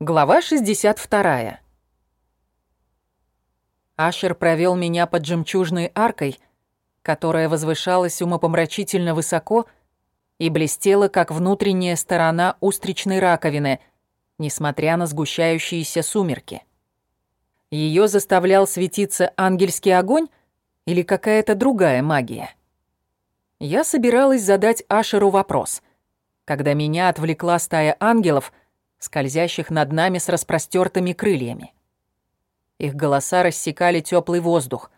Глава 62. Ашер провел меня под жемчужной аркой, которая возвышалась умопомрачительно высоко и блестела, как внутренняя сторона устричной раковины, несмотря на сгущающиеся сумерки. Ее заставлял светиться ангельский огонь или какая-то другая магия? Я собиралась задать Ашеру вопрос, когда меня отвлекла стая ангелов — скользящих над нами с распростертыми крыльями. Их голоса рассекали теплый воздух,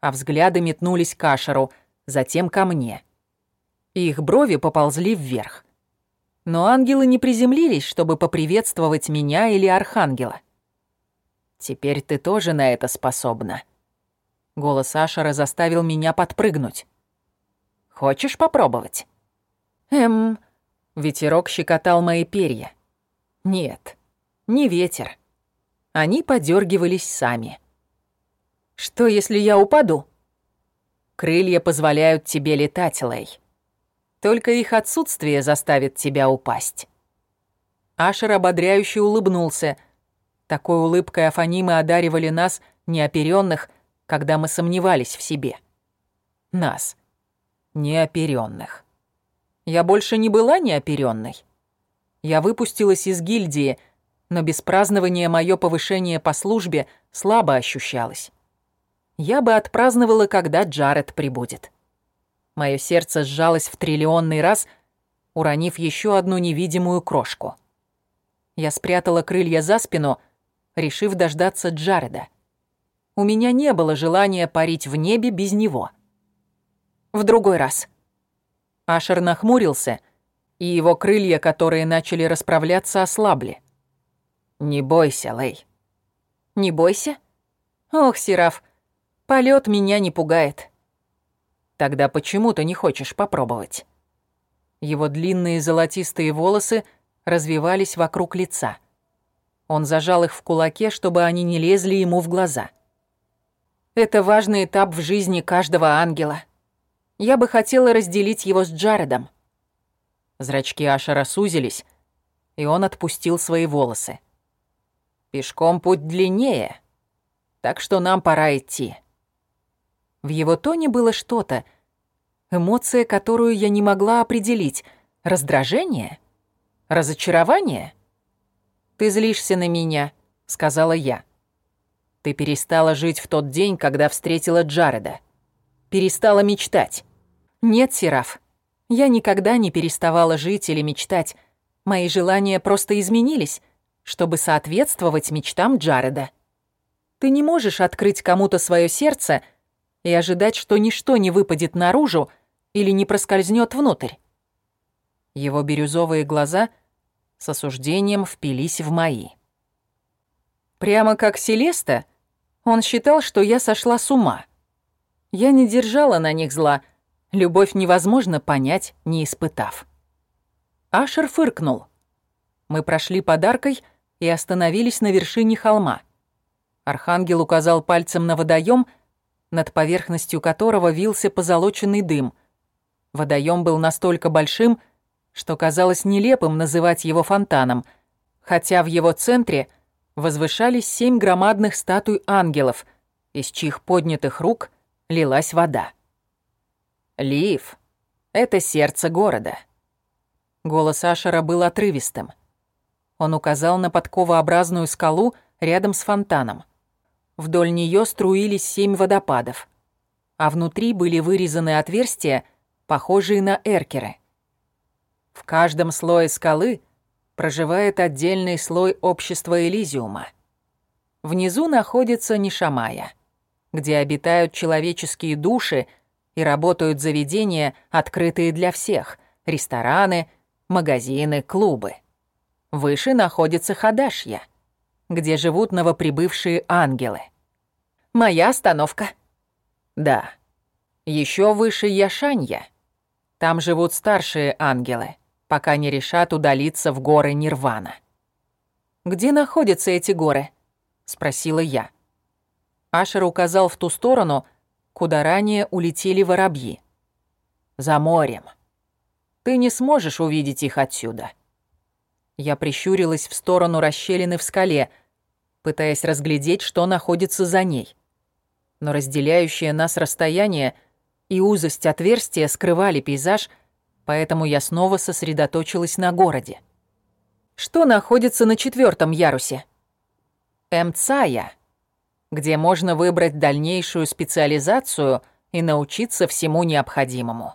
а взгляды метнулись к Ашеру, затем ко мне. И их брови поползли вверх. Но ангелы не приземлились, чтобы поприветствовать меня или Архангела. «Теперь ты тоже на это способна». Голос Ашера заставил меня подпрыгнуть. «Хочешь попробовать?» «Эм...» Ветерок щекотал мои перья. Нет, не ветер. Они подергивались сами. Что, если я упаду? Крылья позволяют тебе летать, Лей. Только их отсутствие заставит тебя упасть. Ашер ободряюще улыбнулся. Такой улыбкой Афанимы одаривали нас, неоперенных, когда мы сомневались в себе. Нас, неоперенных. Я больше не была неоперенной. Я выпустилась из гильдии, но без празднования мое повышение по службе слабо ощущалось. Я бы отпраздновала, когда Джаред прибудет. Мое сердце сжалось в триллионный раз, уронив еще одну невидимую крошку. Я спрятала крылья за спину, решив дождаться Джареда. У меня не было желания парить в небе без него. В другой раз. Ашер нахмурился — и его крылья, которые начали расправляться, ослабли. «Не бойся, Лей». «Не бойся?» «Ох, Сераф, полет меня не пугает». «Тогда почему ты не хочешь попробовать?» Его длинные золотистые волосы развивались вокруг лица. Он зажал их в кулаке, чтобы они не лезли ему в глаза. «Это важный этап в жизни каждого ангела. Я бы хотела разделить его с Джаредом». Зрачки Ашера сузились, и он отпустил свои волосы. «Пешком путь длиннее, так что нам пора идти». В его тоне было что-то, эмоция, которую я не могла определить. Раздражение? Разочарование? «Ты злишься на меня», — сказала я. «Ты перестала жить в тот день, когда встретила Джареда. Перестала мечтать». «Нет, Сераф, я никогда не переставала жить или мечтать. Мои желания просто изменились, чтобы соответствовать мечтам Джареда. Ты не можешь открыть кому-то свое сердце и ожидать, что ничто не выпадет наружу или не проскользнет внутрь. Его бирюзовые глаза с осуждением впились в мои. Прямо как Селеста, он считал, что я сошла с ума. Я не держала на них зла, Любовь невозможно понять, не испытав. Ашер фыркнул. Мы прошли подаркой и остановились на вершине холма. Архангел указал пальцем на водоем, над поверхностью которого вился позолоченный дым. Водоем был настолько большим, что казалось нелепым называть его фонтаном, хотя в его центре возвышались семь громадных статуй ангелов, из чьих поднятых рук лилась вода. Лив — это сердце города». Голос Ашера был отрывистым. Он указал на подковообразную скалу рядом с фонтаном. Вдоль нее струились семь водопадов, а внутри были вырезаны отверстия, похожие на эркеры. В каждом слое скалы проживает отдельный слой общества Элизиума. Внизу находится Нишамая, где обитают человеческие души — и работают заведения, открытые для всех – рестораны, магазины, клубы. Выше находится Хадашья, где живут новоприбывшие ангелы. Моя остановка. Да. Еще выше Яшанья. Там живут старшие ангелы, пока не решат удалиться в горы Нирвана. «Где находятся эти горы?» — спросила я. Ашер указал в ту сторону, куда ранее улетели воробьи. За морем. Ты не сможешь увидеть их отсюда. Я прищурилась в сторону расщелины в скале, пытаясь разглядеть, что находится за ней. Но разделяющее нас расстояние и узость отверстия скрывали пейзаж, поэтому я снова сосредоточилась на городе. Что находится на четвертом ярусе? Эмцая, где можно выбрать дальнейшую специализацию и научиться всему необходимому.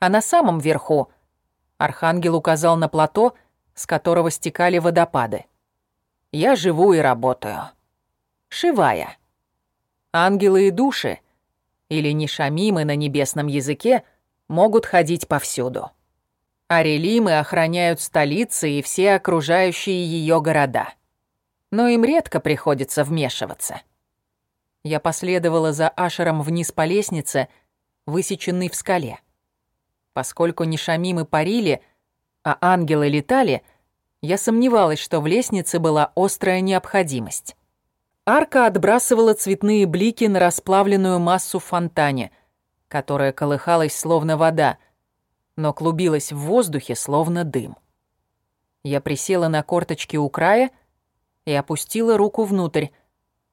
А на самом верху Архангел указал на плато, с которого стекали водопады. Я живу и работаю. Шивая. Ангелы и души, или нишамимы на небесном языке, могут ходить повсюду. Арелимы охраняют столицы и все окружающие ее города. Но им редко приходится вмешиваться. Я последовала за Ашером вниз по лестнице, высеченной в скале. Поскольку Нишамимы парили, а ангелы летали, я сомневалась, что в лестнице была острая необходимость. Арка отбрасывала цветные блики на расплавленную массу в фонтане, которая колыхалась словно вода — но клубилась в воздухе, словно дым. Я присела на корточки у края и опустила руку внутрь.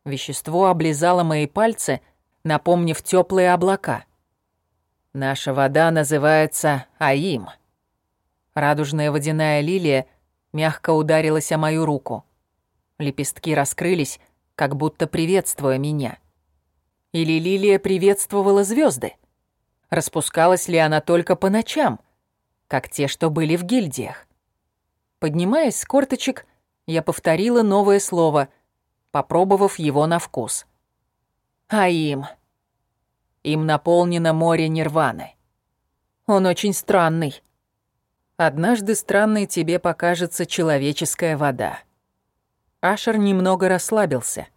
Вещество облизало мои пальцы, напомнив теплые облака. Наша вода называется Аим. Радужная водяная лилия мягко ударилась о мою руку. Лепестки раскрылись, как будто приветствуя меня. Или лилия приветствовала звезды? Распускалась ли она только по ночам, как те, что были в гильдиях? Поднимаясь с корточек, я повторила новое слово, попробовав его на вкус. А им? Им наполнено море нирваны. Он очень странный. Однажды странной тебе покажется человеческая вода. Ашер немного расслабился.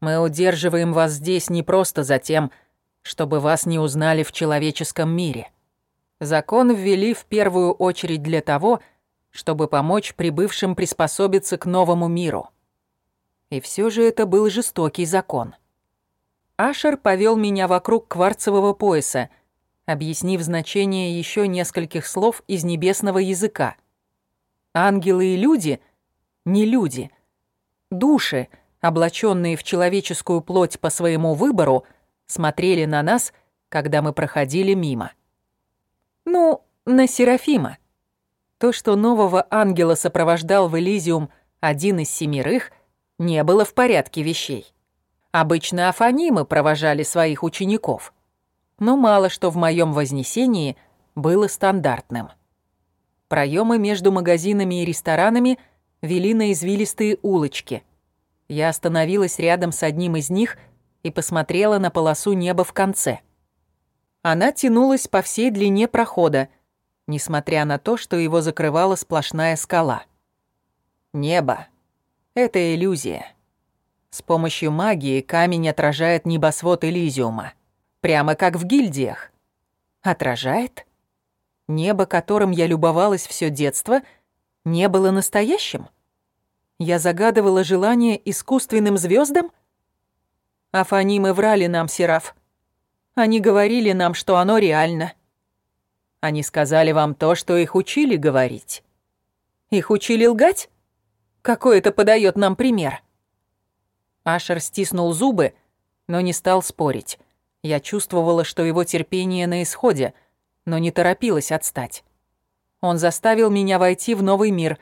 Мы удерживаем вас здесь не просто за тем, чтобы вас не узнали в человеческом мире. Закон ввели в первую очередь для того, чтобы помочь прибывшим приспособиться к новому миру. И все же это был жестокий закон. Ашер повел меня вокруг кварцевого пояса, объяснив значение еще нескольких слов из небесного языка. Ангелы и люди — не люди. Души, облаченные в человеческую плоть по своему выбору — смотрели на нас, когда мы проходили мимо. Ну, на Серафима. То, что нового ангела сопровождал в Элизиум один из семерых, не было в порядке вещей. Обычно афанимы провожали своих учеников. Но мало что в моем вознесении было стандартным. Проемы между магазинами и ресторанами вели на извилистые улочки. Я остановилась рядом с одним из них — и посмотрела на полосу неба в конце. Она тянулась по всей длине прохода, несмотря на то, что его закрывала сплошная скала. Небо — это иллюзия. С помощью магии камень отражает небосвод Элизиума, прямо как в гильдиях. Отражает? Небо, которым я любовалась все детство, не было настоящим? Я загадывала желание искусственным звездам? Афанимы врали нам, Сераф. Они говорили нам, что оно реально. Они сказали вам то, что их учили говорить. Их учили лгать? Какой это подает нам пример? Ашер стиснул зубы, но не стал спорить. Я чувствовала, что его терпение на исходе, но не торопилась отстать. Он заставил меня войти в новый мир,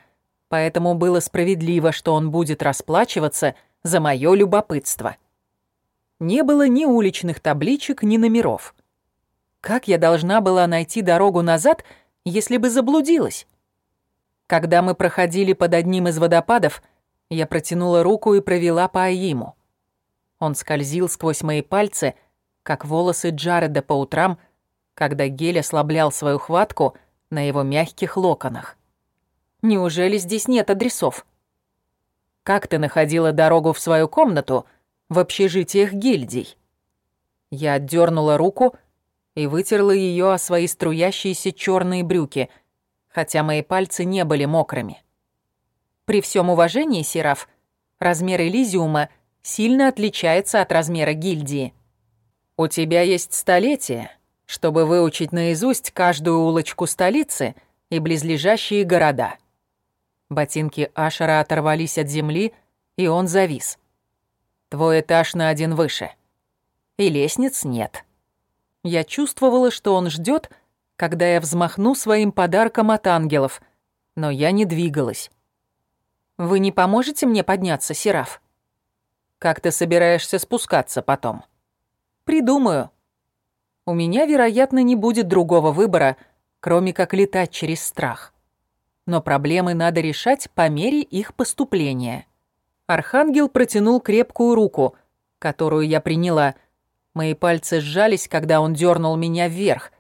поэтому было справедливо, что он будет расплачиваться за моё любопытство не было ни уличных табличек, ни номеров. Как я должна была найти дорогу назад, если бы заблудилась? Когда мы проходили под одним из водопадов, я протянула руку и провела по Аиму. Он скользил сквозь мои пальцы, как волосы Джареда по утрам, когда гель ослаблял свою хватку на его мягких локонах. Неужели здесь нет адресов? Как ты находила дорогу в свою комнату — в общежитиях гильдий. Я отдернула руку и вытерла ее о свои струящиеся черные брюки, хотя мои пальцы не были мокрыми. При всем уважении, Сераф, размер Элизиума сильно отличается от размера гильдии. У тебя есть столетие, чтобы выучить наизусть каждую улочку столицы и близлежащие города. Ботинки Ашера оторвались от земли, и он завис. Твой этаж на один выше. И лестниц нет. Я чувствовала, что он ждет, когда я взмахну своим подарком от ангелов, но я не двигалась. «Вы не поможете мне подняться, Сераф?» «Как ты собираешься спускаться потом?» «Придумаю. У меня, вероятно, не будет другого выбора, кроме как летать через страх. Но проблемы надо решать по мере их поступления». Архангел протянул крепкую руку, которую я приняла. Мои пальцы сжались, когда он дернул меня вверх.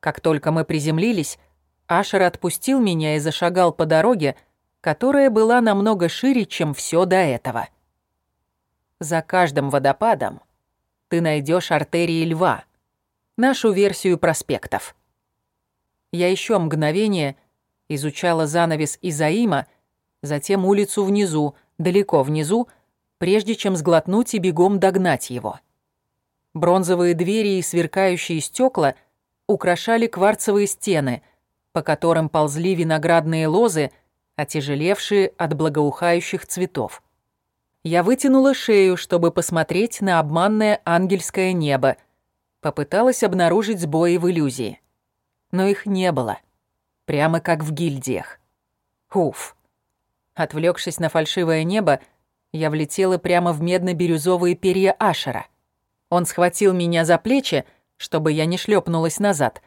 Как только мы приземлились, Ашер отпустил меня и зашагал по дороге, которая была намного шире, чем все до этого. За каждым водопадом ты найдешь артерии льва, нашу версию проспектов. Я еще мгновение изучала занавес Изаима, затем улицу внизу, далеко внизу, прежде чем сглотнуть и бегом догнать его. Бронзовые двери и сверкающие стекла украшали кварцевые стены, по которым ползли виноградные лозы, отяжелевшие от благоухающих цветов. Я вытянула шею, чтобы посмотреть на обманное ангельское небо, попыталась обнаружить сбои в иллюзии. Но их не было, прямо как в гильдиях. Уф. Отвлекшись на фальшивое небо, я влетела прямо в медно-бирюзовые перья Ашера. Он схватил меня за плечи, чтобы я не шлепнулась назад,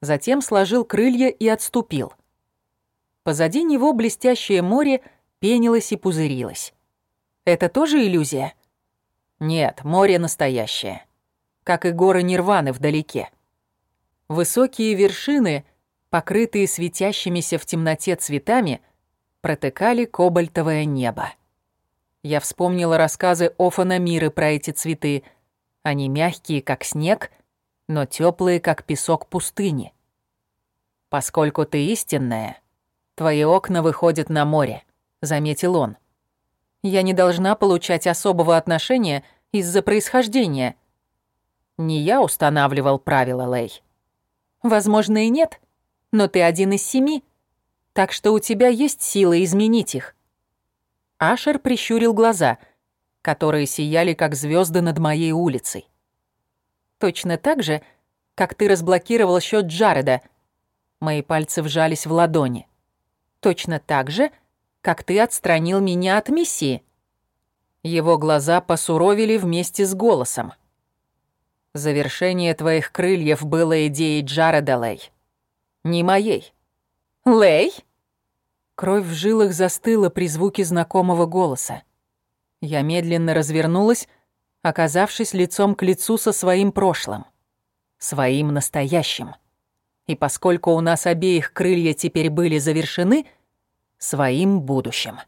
затем сложил крылья и отступил. Позади него блестящее море пенилось и пузырилось. Это тоже иллюзия? Нет, море настоящее. Как и горы Нирваны вдалеке. Высокие вершины, покрытые светящимися в темноте цветами — протыкали кобальтовое небо. Я вспомнила рассказы Офана Миры про эти цветы. Они мягкие, как снег, но теплые, как песок пустыни. «Поскольку ты истинная, твои окна выходят на море», — заметил он. «Я не должна получать особого отношения из-за происхождения». «Не я устанавливал правила, Лей». «Возможно, и нет, но ты один из семи», так что у тебя есть силы изменить их». Ашер прищурил глаза, которые сияли, как звезды над моей улицей. «Точно так же, как ты разблокировал счет Джареда». Мои пальцы вжались в ладони. «Точно так же, как ты отстранил меня от миссии». Его глаза посуровили вместе с голосом. «Завершение твоих крыльев было идеей Джареда, Лей. Не моей». «Лей?» Кровь в жилах застыла при звуке знакомого голоса. Я медленно развернулась, оказавшись лицом к лицу со своим прошлым. Своим настоящим. И поскольку у нас обеих крылья теперь были завершены, своим будущим.